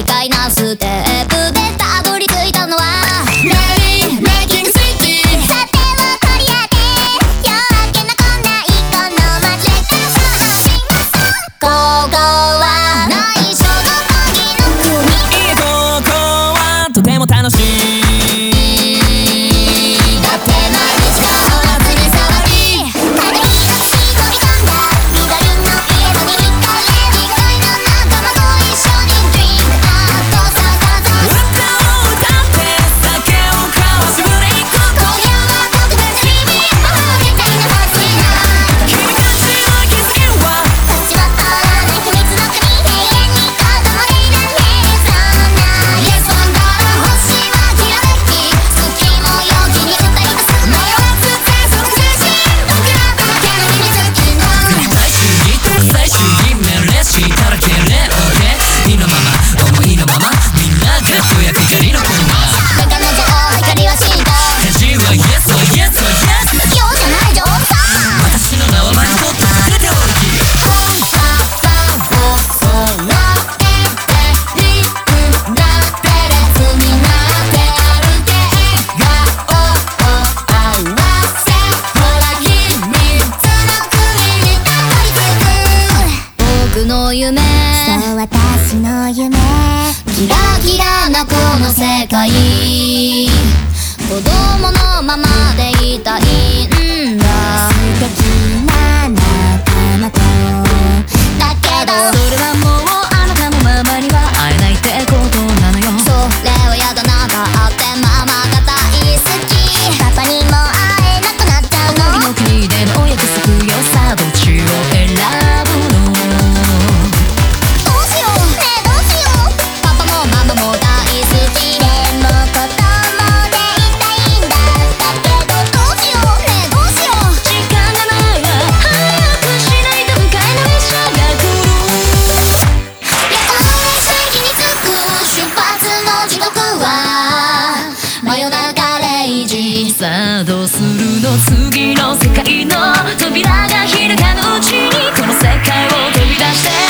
理解なすって。僕の夢。そう私の夢。キラキラなこの世界。子供のままガレージさあどうするの？次の世界の扉が開かぬうちにこの世界を飛び出して。